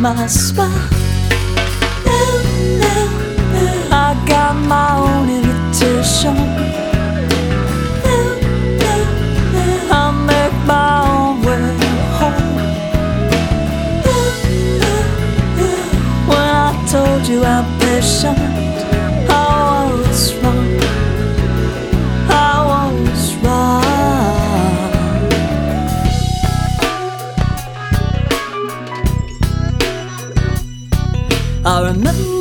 my smile. I got my own invitation. I make my own way home. When I told you I'm patient. I remember